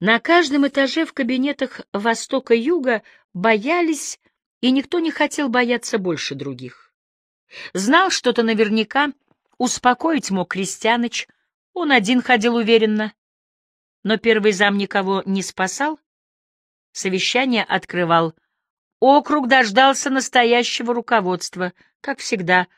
На каждом этаже в кабинетах Востока-Юга боялись, и никто не хотел бояться больше других. Знал что-то наверняка, успокоить мог Крестьяныч, он один ходил уверенно. Но первый зам никого не спасал, совещание открывал. Округ дождался настоящего руководства, как всегда,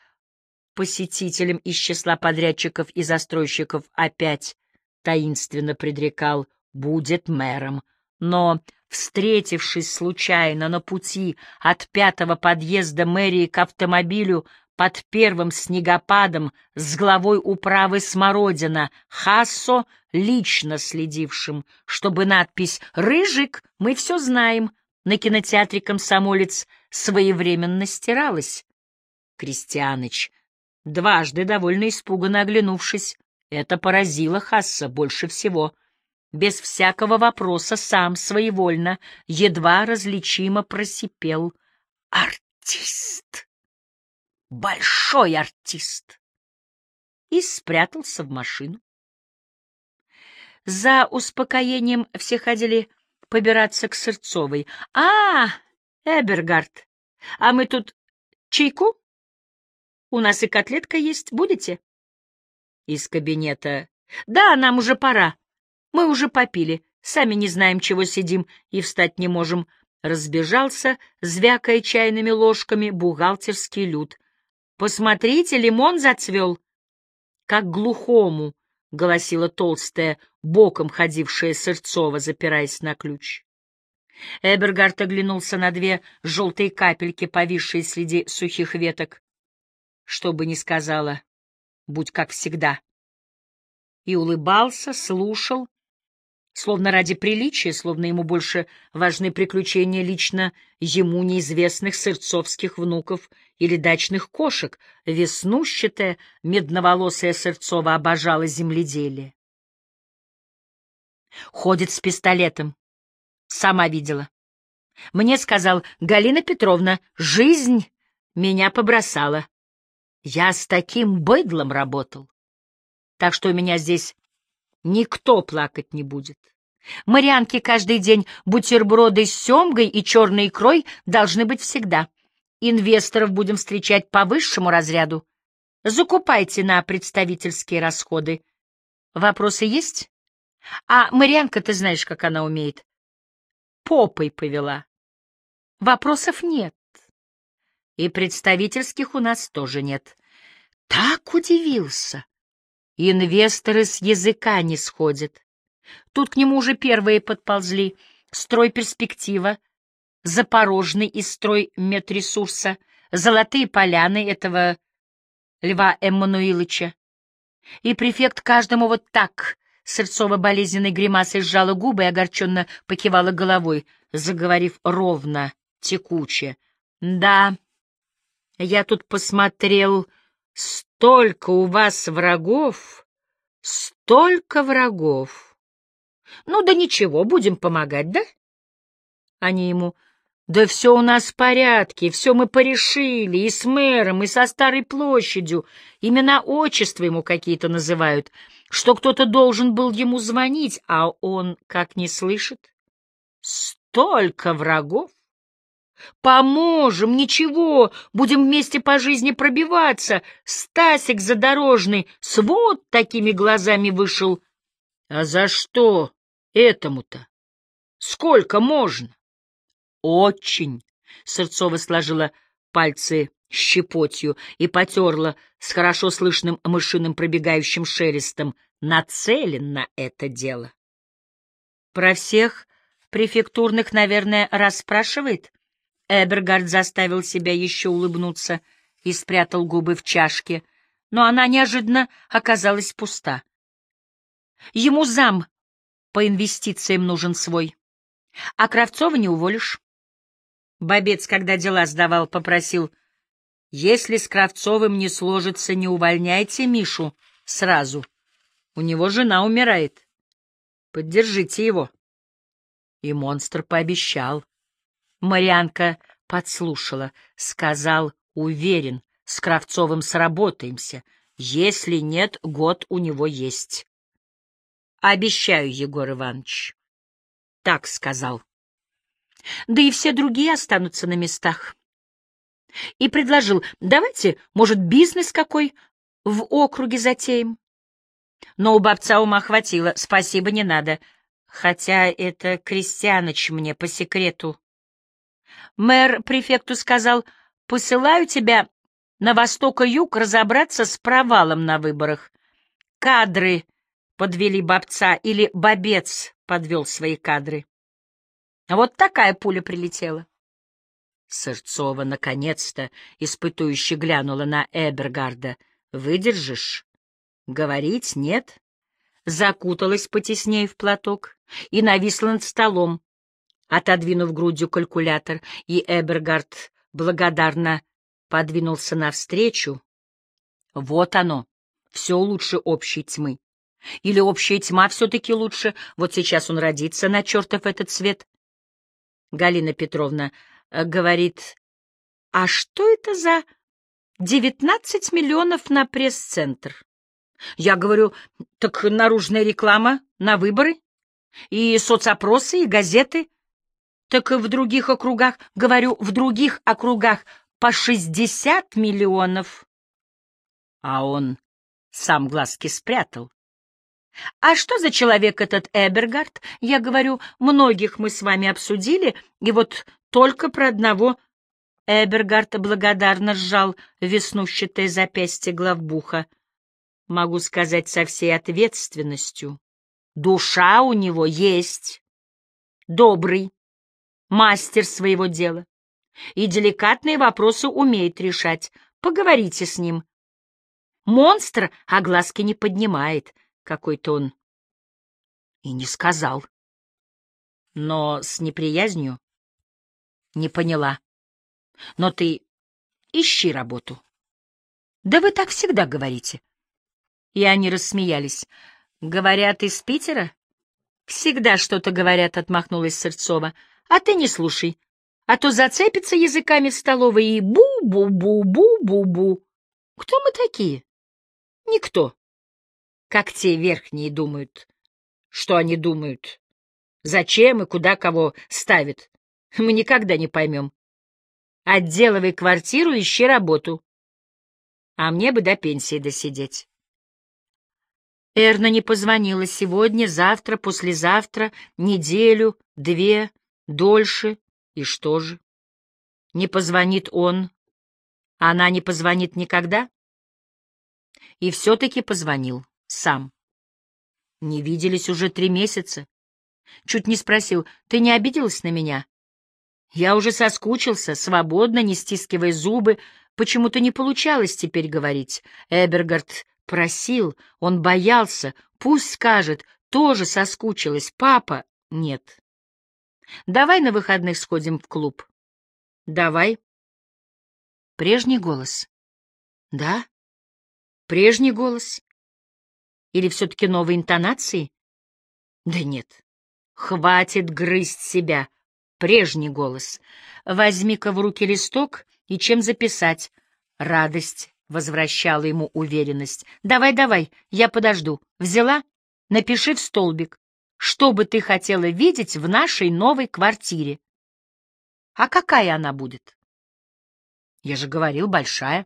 посетителям из числа подрядчиков и застройщиков опять таинственно предрекал «будет мэром». Но, встретившись случайно на пути от пятого подъезда мэрии к автомобилю под первым снегопадом с главой управы Смородина Хассо, лично следившим, чтобы надпись «Рыжик, мы все знаем» на кинотеатре «Комсомолец» своевременно стиралась. Крестьяныч, дважды довольно испуганно оглянувшись, это поразило Хасса больше всего. Без всякого вопроса сам своевольно, едва различимо просипел «Артист!» большой артист, и спрятался в машину. За успокоением все ходили побираться к Сырцовой. — А, Эбергард, а мы тут чайку? У нас и котлетка есть, будете? Из кабинета. — Да, нам уже пора. Мы уже попили, сами не знаем, чего сидим и встать не можем. Разбежался, звякая чайными ложками, бухгалтерский люд. Посмотрите, лимон зацвел. Как глухому, — голосила толстая, боком ходившая Сырцова, запираясь на ключ. Эбергард оглянулся на две желтые капельки, повисшие среди сухих веток. Что бы ни сказала, будь как всегда. И улыбался, слушал, словно ради приличия, словно ему больше важны приключения лично ему неизвестных сырцовских внуков или дачных кошек, веснущатая, медноволосая Сырцова обожала земледелие. Ходит с пистолетом. Сама видела. Мне сказал, Галина Петровна, жизнь меня побросала. Я с таким быдлом работал. Так что у меня здесь Никто плакать не будет. Марианки каждый день бутерброды с семгой и черной икрой должны быть всегда. Инвесторов будем встречать по высшему разряду. Закупайте на представительские расходы. Вопросы есть? А Марианка, ты знаешь, как она умеет. Попой повела. Вопросов нет. И представительских у нас тоже нет. Так удивился. Инвесторы с языка не сходят. Тут к нему уже первые подползли. Строй перспектива, Запорожный и строй медресурса, Золотые поляны этого Льва Эммануиловича. И префект каждому вот так, сырцово-болезненной гримасой сжала губы и огорченно покивала головой, заговорив ровно, текуче. «Да, я тут посмотрел...» Столько у вас врагов, столько врагов. Ну да ничего, будем помогать, да? Они ему, да все у нас в порядке, все мы порешили, и с мэром, и со старой площадью, имена отчества ему какие-то называют, что кто-то должен был ему звонить, а он как не слышит. Столько врагов! Поможем, ничего, будем вместе по жизни пробиваться. Стасик задорожный с вот такими глазами вышел. А за что этому-то? Сколько можно? Очень. Сырцова сложила пальцы щепотью и потерла с хорошо слышным мышиным пробегающим шелестом. Нацелен на это дело. Про всех префектурных, наверное, расспрашивает? Эбергард заставил себя еще улыбнуться и спрятал губы в чашке, но она неожиданно оказалась пуста. Ему зам по инвестициям нужен свой, а Кравцова не уволишь. Бобец, когда дела сдавал, попросил, если с Кравцовым не сложится, не увольняйте Мишу сразу. У него жена умирает. Поддержите его. И монстр пообещал. Марианка подслушала, сказал, уверен, с Кравцовым сработаемся. Если нет, год у него есть. Обещаю, Егор Иванович. так сказал. Да и все другие останутся на местах. И предложил, давайте, может, бизнес какой в округе затеем. Но у бабца ума хватило, спасибо, не надо. Хотя это Крестьяныч мне по секрету. Мэр префекту сказал, посылаю тебя на восток и юг разобраться с провалом на выборах. Кадры подвели бабца или бабец подвел свои кадры. Вот такая пуля прилетела. Сырцова наконец-то испытующе глянула на Эбергарда. «Выдержишь?» «Говорить нет?» Закуталась потеснее в платок и нависла над столом, отодвинув грудью калькулятор, и Эбергард благодарно подвинулся навстречу. Вот оно, все лучше общей тьмы. Или общая тьма все-таки лучше, вот сейчас он родится на чертов этот свет. Галина Петровна э, говорит, а что это за девятнадцать миллионов на пресс-центр? Я говорю, так наружная реклама на выборы, и соцопросы, и газеты. Так в других округах, говорю, в других округах по шестьдесят миллионов. А он сам глазки спрятал. А что за человек этот Эбергард? Я говорю, многих мы с вами обсудили, и вот только про одного Эбергард благодарно сжал веснущатое запястье главбуха. Могу сказать со всей ответственностью. Душа у него есть. Добрый, мастер своего дела. И деликатные вопросы умеет решать. Поговорите с ним. Монстр огласки не поднимает. Какой-то он. И не сказал. Но с неприязнью не поняла. Но ты ищи работу. Да вы так всегда говорите. И они рассмеялись. Говорят, из Питера? Всегда что-то говорят, отмахнулась Сырцова. А ты не слушай, а то зацепится языками в столовой и бу-бу-бу-бу-бу-бу. Кто мы такие? Никто. Как те верхние думают. Что они думают? Зачем и куда кого ставят? Мы никогда не поймем. Отделывай квартиру, ищи работу. А мне бы до пенсии досидеть. Эрна не позвонила сегодня, завтра, послезавтра, неделю, две, дольше. И что же? Не позвонит он, она не позвонит никогда? И все-таки позвонил сам. Не виделись уже три месяца. Чуть не спросил, ты не обиделась на меня? Я уже соскучился, свободно, не стискивая зубы. Почему-то не получалось теперь говорить. Эбергард Просил, он боялся, пусть скажет, тоже соскучилась. Папа, нет. Давай на выходных сходим в клуб. Давай. Прежний голос. Да? Прежний голос? Или все-таки новые интонации? Да нет. Хватит грызть себя. Прежний голос. Возьми-ка в руки листок и чем записать. Радость, возвращала ему уверенность. «Давай, давай, я подожду. Взяла? Напиши в столбик, что бы ты хотела видеть в нашей новой квартире. А какая она будет?» «Я же говорил, большая.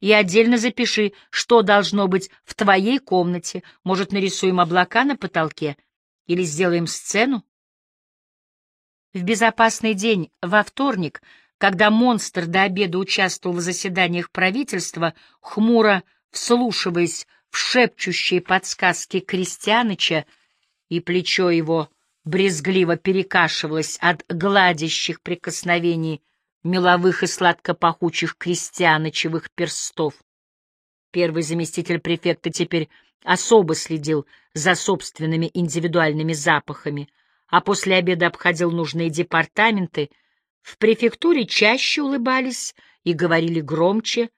И отдельно запиши, что должно быть в твоей комнате. Может, нарисуем облака на потолке или сделаем сцену?» В безопасный день, во вторник, когда монстр до обеда участвовал в заседаниях правительства, хмуро вслушиваясь в шепчущие подсказки Крестьяныча, и плечо его брезгливо перекашивалось от гладящих прикосновений меловых и сладко-пахучих крестьянычевых перстов. Первый заместитель префекта теперь особо следил за собственными индивидуальными запахами, а после обеда обходил нужные департаменты — в префектуре чаще улыбались и говорили громче.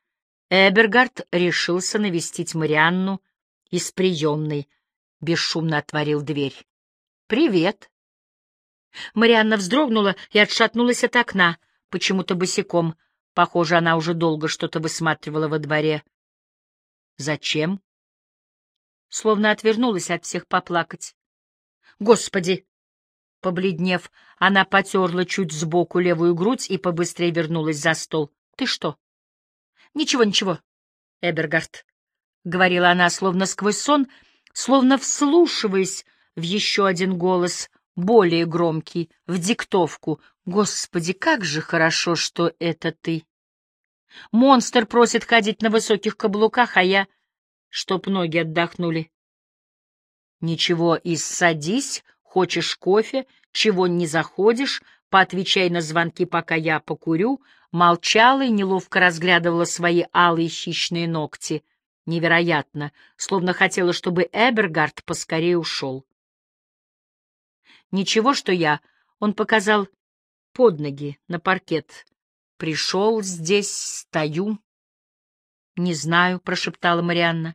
Эбергард решился навестить Марианну из приемной. Бесшумно отворил дверь. «Привет!» Марианна вздрогнула и отшатнулась от окна, почему-то босиком. Похоже, она уже долго что-то высматривала во дворе. «Зачем?» Словно отвернулась от всех поплакать. «Господи! Побледнев, она потерла чуть сбоку левую грудь и побыстрее вернулась за стол. — Ты что? — Ничего, ничего, Эбергард, — говорила она, словно сквозь сон, словно вслушиваясь в еще один голос, более громкий, в диктовку. Господи, как же хорошо, что это ты! Монстр просит ходить на высоких каблуках, а я... Чтоб ноги отдохнули. Ничего, и садись, хочешь кофе, чего не заходишь, поотвечай на звонки, пока я покурю, молчала и неловко разглядывала свои алые хищные ногти. Невероятно, словно хотела, чтобы Эбергард поскорее ушел. Ничего, что я, он показал под ноги на паркет. Пришел здесь, стою. Не знаю, прошептала Марианна.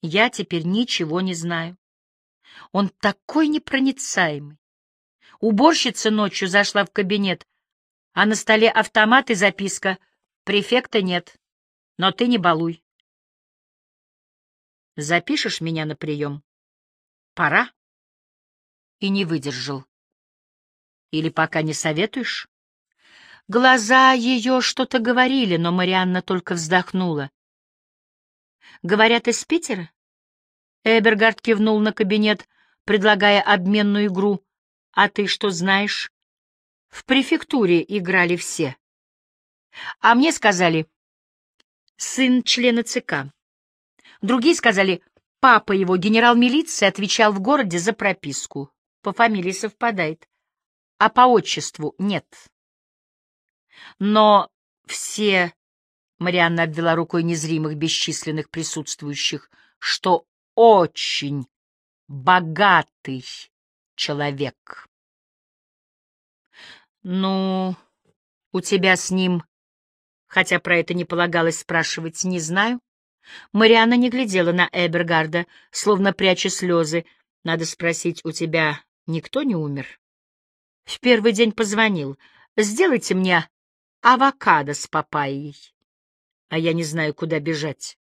Я теперь ничего не знаю. Он такой непроницаемый. Уборщица ночью зашла в кабинет, а на столе автомат и записка «Префекта нет, но ты не балуй». Запишешь меня на прием? Пора и не выдержал. Или пока не советуешь? Глаза ее что-то говорили, но Марианна только вздохнула. Говорят, из Питера? Эбергард кивнул на кабинет, предлагая обменную игру. А ты что знаешь? В префектуре играли все. А мне сказали, сын члена ЦК. Другие сказали, папа его, генерал милиции, отвечал в городе за прописку. По фамилии совпадает, а по отчеству нет. Но все, Марианна обвела рукой незримых бесчисленных присутствующих, что очень богатый человек. Ну, у тебя с ним, хотя про это не полагалось спрашивать, не знаю. Марианна не глядела на Эбергарда, словно пряча слезы. Надо спросить, у тебя Никто не умер. В первый день позвонил. Сделайте мне авокадо с папайей. А я не знаю, куда бежать.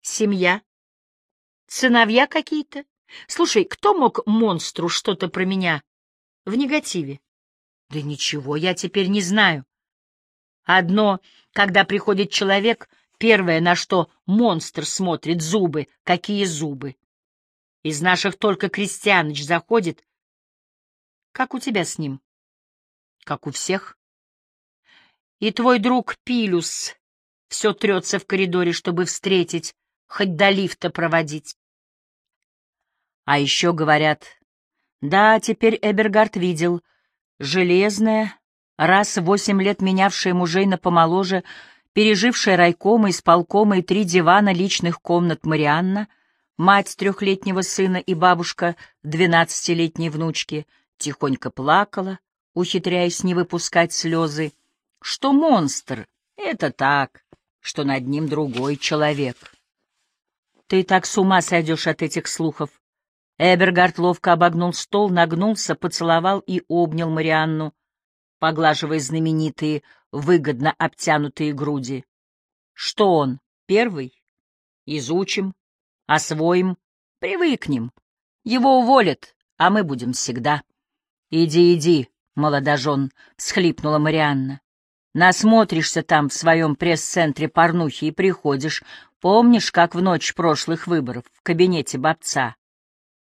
Семья? Сыновья какие-то? Слушай, кто мог монстру что-то про меня в негативе? Да ничего, я теперь не знаю. Одно, когда приходит человек, первое, на что монстр смотрит, зубы. Какие зубы? Из наших только Крестьяныч заходит. Как у тебя с ним? Как у всех. И твой друг Пилюс все трется в коридоре, чтобы встретить, хоть до лифта проводить. А еще говорят, да, теперь Эбергард видел, железная, раз восемь лет менявшая мужей на помоложе, пережившая райкома, исполкома и три дивана личных комнат Марианна — Мать трехлетнего сына и бабушка двенадцатилетней внучки тихонько плакала, ухитряясь не выпускать слезы, что монстр — это так, что над ним другой человек. Ты так с ума сойдешь от этих слухов. Эбергард ловко обогнул стол, нагнулся, поцеловал и обнял Марианну, поглаживая знаменитые, выгодно обтянутые груди. Что он, первый? Изучим. Освоим, привыкнем. Его уволят, а мы будем всегда. Иди, иди, молодожен, — всхлипнула Марианна. Насмотришься там в своем пресс-центре порнухи и приходишь. Помнишь, как в ночь прошлых выборов в кабинете бабца?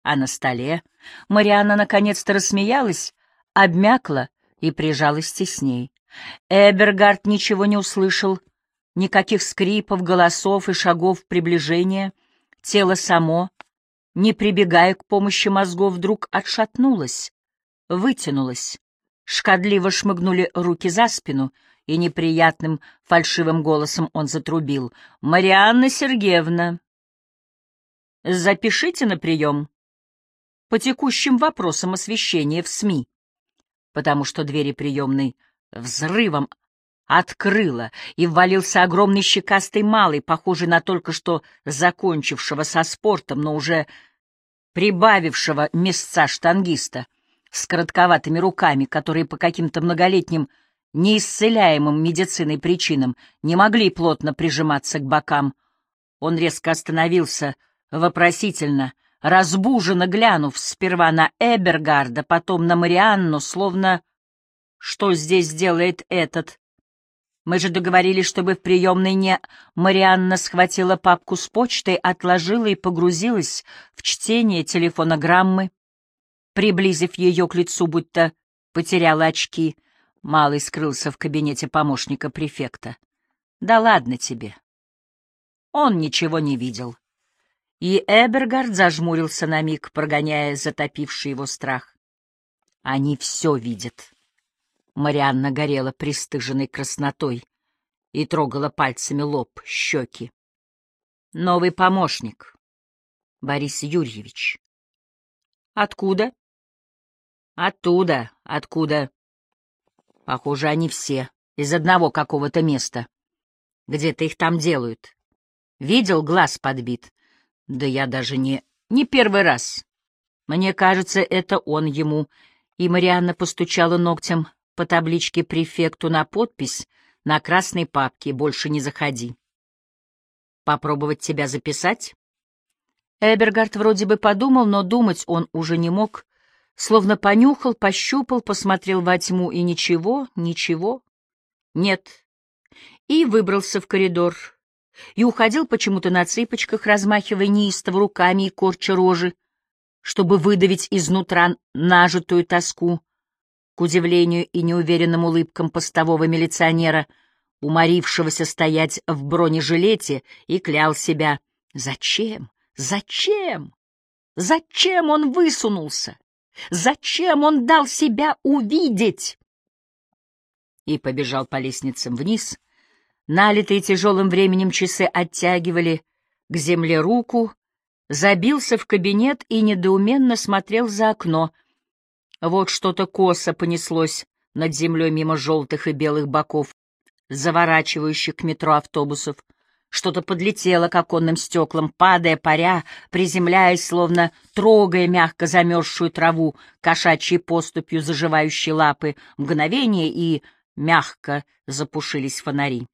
А на столе Марианна наконец-то рассмеялась, обмякла и прижалась тесней. Эбергард ничего не услышал, никаких скрипов, голосов и шагов приближения — Тело само, не прибегая к помощи мозгов, вдруг отшатнулось, вытянулось. Шкодливо шмыгнули руки за спину, и неприятным фальшивым голосом он затрубил. «Марианна Сергеевна, запишите на прием по текущим вопросам освещения в СМИ, потому что двери приемной взрывом открыла, и ввалился огромный щекастый малый, похожий на только что закончившего со спортом, но уже прибавившего места штангиста, с коротковатыми руками, которые по каким-то многолетним неисцеляемым медициной причинам не могли плотно прижиматься к бокам. Он резко остановился, вопросительно, разбуженно глянув сперва на Эбергарда, потом на Марианну, словно «Что здесь делает этот?» Мы же договорились, чтобы в приемной не... Марианна схватила папку с почтой, отложила и погрузилась в чтение телефонограммы, приблизив ее к лицу, будто потеряла очки. Малый скрылся в кабинете помощника префекта. «Да ладно тебе». Он ничего не видел. И Эбергард зажмурился на миг, прогоняя затопивший его страх. Они все видят. Марианна горела пристыженной краснотой и трогала пальцами лоб, щеки. Новый помощник. Борис Юрьевич. Откуда? Оттуда, откуда. Похоже, они все из одного какого-то места. Где-то их там делают. Видел, глаз подбит. Да я даже не... Не первый раз. Мне кажется, это он ему. И Марианна постучала ногтем по табличке префекту на подпись на красной папке «Больше не заходи». «Попробовать тебя записать?» Эбергард вроде бы подумал, но думать он уже не мог. Словно понюхал, пощупал, посмотрел во тьму и ничего, ничего. Нет. И выбрался в коридор. И уходил почему-то на цыпочках, размахивая неистово руками и корча рожи, чтобы выдавить изнутра нажитую тоску к удивлению и неуверенным улыбкам постового милиционера, уморившегося стоять в бронежилете, и клял себя. Зачем? Зачем? Зачем он высунулся? Зачем он дал себя увидеть? И побежал по лестницам вниз. Налитые тяжелым временем часы оттягивали к земле руку, забился в кабинет и недоуменно смотрел за окно — вот что-то косо понеслось над землей мимо желтых и белых боков, заворачивающих к метро автобусов. Что-то подлетело к оконным стеклам, падая, паря, приземляясь, словно трогая мягко замерзшую траву, кошачьей поступью заживающей лапы, мгновение и мягко запушились фонари.